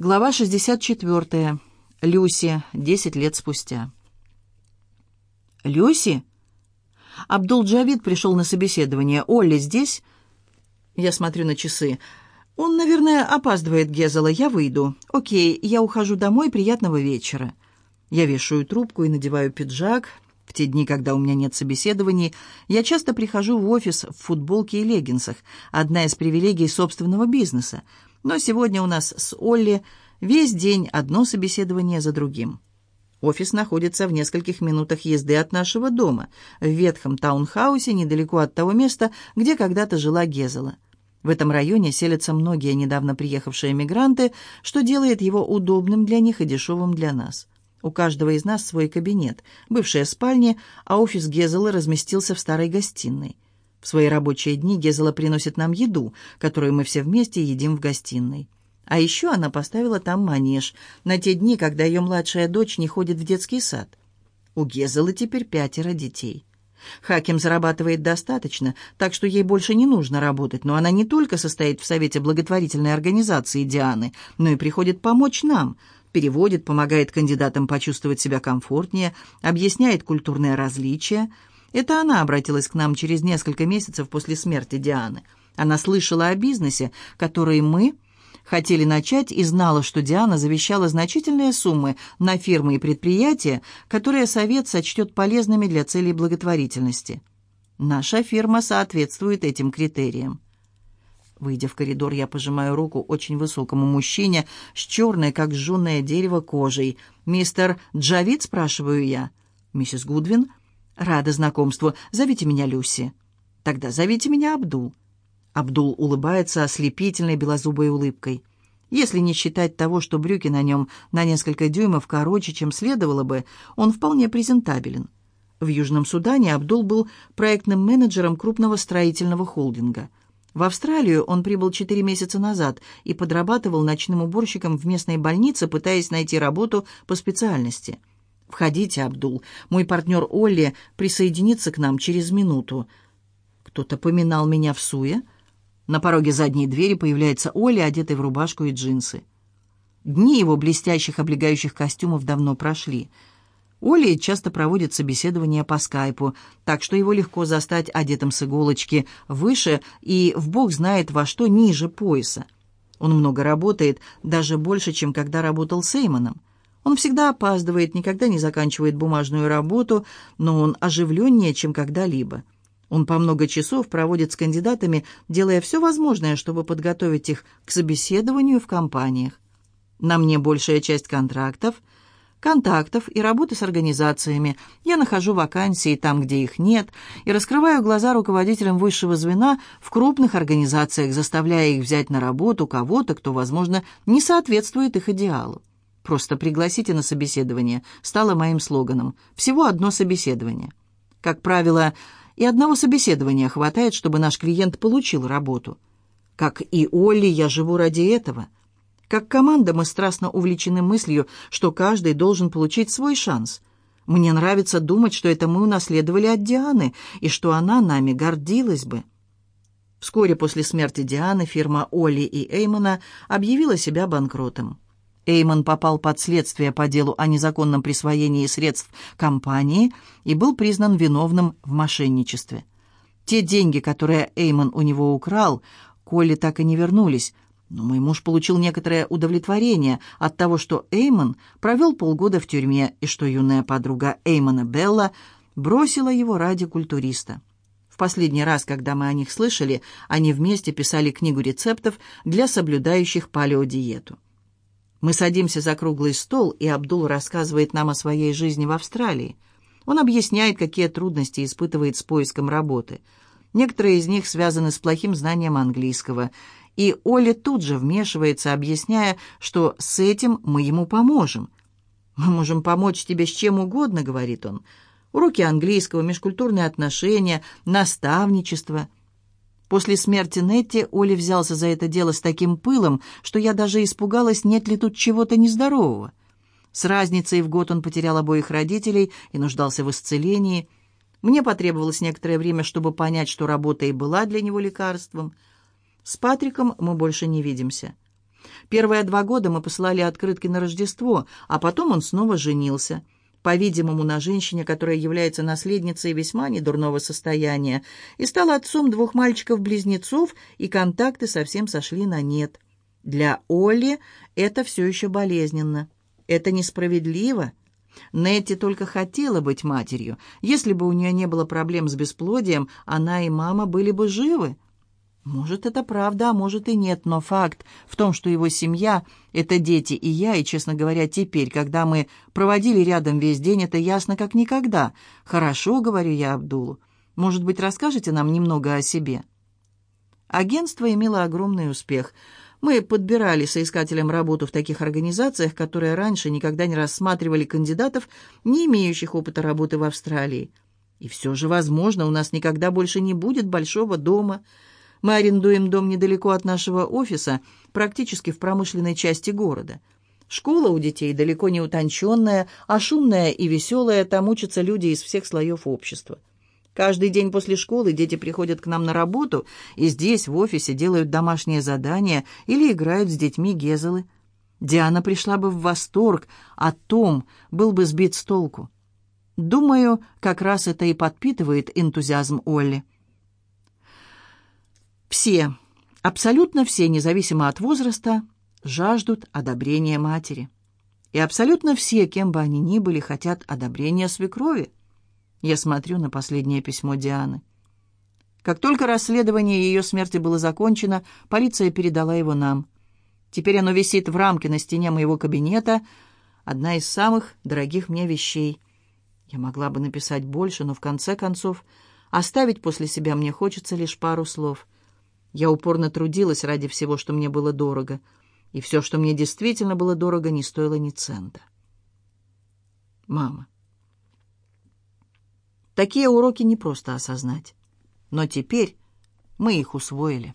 Глава 64. Люси. Десять лет спустя. «Люси?» Абдул-Джавид пришел на собеседование. «Олли здесь?» Я смотрю на часы. «Он, наверное, опаздывает, Гезела. Я выйду. Окей, я ухожу домой. Приятного вечера». Я вешаю трубку и надеваю пиджак. В те дни, когда у меня нет собеседований, я часто прихожу в офис в футболке и леггинсах. Одна из привилегий собственного бизнеса — но сегодня у нас с Олли весь день одно собеседование за другим. Офис находится в нескольких минутах езды от нашего дома, в ветхом таунхаусе недалеко от того места, где когда-то жила Гезела. В этом районе селятся многие недавно приехавшие эмигранты, что делает его удобным для них и дешевым для нас. У каждого из нас свой кабинет, бывшая спальня, а офис Гезела разместился в старой гостиной. В свои рабочие дни Гезела приносит нам еду, которую мы все вместе едим в гостиной. А еще она поставила там манеж на те дни, когда ее младшая дочь не ходит в детский сад. У Гезелы теперь пятеро детей. Хаким зарабатывает достаточно, так что ей больше не нужно работать, но она не только состоит в совете благотворительной организации Дианы, но и приходит помочь нам, переводит, помогает кандидатам почувствовать себя комфортнее, объясняет культурные различия – это она обратилась к нам через несколько месяцев после смерти Дианы. Она слышала о бизнесе, который мы хотели начать, и знала, что Диана завещала значительные суммы на фирмы и предприятия, которые совет сочтет полезными для целей благотворительности. Наша фирма соответствует этим критериям. Выйдя в коридор, я пожимаю руку очень высокому мужчине с черной, как жженое дерево, кожей. «Мистер Джавид?» – спрашиваю я. «Миссис Гудвин?» «Рада знакомству. Зовите меня Люси». «Тогда зовите меня Абдул». Абдул улыбается ослепительной белозубой улыбкой. Если не считать того, что брюки на нем на несколько дюймов короче, чем следовало бы, он вполне презентабелен. В Южном Судане Абдул был проектным менеджером крупного строительного холдинга. В Австралию он прибыл четыре месяца назад и подрабатывал ночным уборщиком в местной больнице, пытаясь найти работу по специальности – «Входите, Абдул. Мой партнер Олли присоединится к нам через минуту». Кто-то поминал меня в суе. На пороге задней двери появляется Олли, одетый в рубашку и джинсы. Дни его блестящих облегающих костюмов давно прошли. Олли часто проводит собеседования по скайпу, так что его легко застать одетым с иголочки выше и в бог знает во что ниже пояса. Он много работает, даже больше, чем когда работал с Эймоном. Он всегда опаздывает, никогда не заканчивает бумажную работу, но он оживленнее, чем когда-либо. Он по много часов проводит с кандидатами, делая все возможное, чтобы подготовить их к собеседованию в компаниях. На мне большая часть контрактов, контактов и работы с организациями. Я нахожу вакансии там, где их нет, и раскрываю глаза руководителям высшего звена в крупных организациях, заставляя их взять на работу кого-то, кто, возможно, не соответствует их идеалу. «Просто пригласите на собеседование» стало моим слоганом. Всего одно собеседование. Как правило, и одного собеседования хватает, чтобы наш клиент получил работу. Как и Олли, я живу ради этого. Как команда мы страстно увлечены мыслью, что каждый должен получить свой шанс. Мне нравится думать, что это мы унаследовали от Дианы, и что она нами гордилась бы. Вскоре после смерти Дианы фирма Оли и Эймона объявила себя банкротом. Эймон попал под следствие по делу о незаконном присвоении средств компании и был признан виновным в мошенничестве. Те деньги, которые Эймон у него украл, Колли так и не вернулись, но мой муж получил некоторое удовлетворение от того, что Эймон провел полгода в тюрьме и что юная подруга Эймона Белла бросила его ради культуриста. В последний раз, когда мы о них слышали, они вместе писали книгу рецептов для соблюдающих палеодиету. Мы садимся за круглый стол, и Абдул рассказывает нам о своей жизни в Австралии. Он объясняет, какие трудности испытывает с поиском работы. Некоторые из них связаны с плохим знанием английского. И Оля тут же вмешивается, объясняя, что с этим мы ему поможем. «Мы можем помочь тебе с чем угодно», — говорит он. «Уроки английского, межкультурные отношения, наставничество». После смерти Нетти Оли взялся за это дело с таким пылом, что я даже испугалась, нет ли тут чего-то нездорового. С разницей в год он потерял обоих родителей и нуждался в исцелении. Мне потребовалось некоторое время, чтобы понять, что работа и была для него лекарством. С Патриком мы больше не видимся. Первые два года мы посылали открытки на Рождество, а потом он снова женился — по-видимому, на женщине, которая является наследницей весьма недурного состояния, и стал отцом двух мальчиков-близнецов, и контакты совсем сошли на нет. Для Оли это все еще болезненно. Это несправедливо. Нетти только хотела быть матерью. Если бы у нее не было проблем с бесплодием, она и мама были бы живы. Может, это правда, а может и нет, но факт в том, что его семья — это дети и я, и, честно говоря, теперь, когда мы проводили рядом весь день, это ясно как никогда. «Хорошо», — говорю я Абдулу, — «может быть, расскажете нам немного о себе?» Агентство имело огромный успех. Мы подбирали соискателям работу в таких организациях, которые раньше никогда не рассматривали кандидатов, не имеющих опыта работы в Австралии. И все же, возможно, у нас никогда больше не будет большого дома — мы арендуем дом недалеко от нашего офиса, практически в промышленной части города. Школа у детей далеко не утонченная, а шумная и веселая, там учатся люди из всех слоев общества. Каждый день после школы дети приходят к нам на работу и здесь, в офисе, делают домашние задания или играют с детьми Гезелы. Диана пришла бы в восторг, а Том был бы сбит с толку. Думаю, как раз это и подпитывает энтузиазм Олли. Все, абсолютно все, независимо от возраста, жаждут одобрения матери. И абсолютно все, кем бы они ни были, хотят одобрения свекрови. Я смотрю на последнее письмо Дианы. Как только расследование ее смерти было закончено, полиция передала его нам. Теперь оно висит в рамке на стене моего кабинета, одна из самых дорогих мне вещей. Я могла бы написать больше, но в конце концов оставить после себя мне хочется лишь пару слов — я упорно трудилась ради всего, что мне было дорого. И все, что мне действительно было дорого, не стоило ни цента. Мама. Такие уроки не просто осознать. Но теперь мы их усвоили.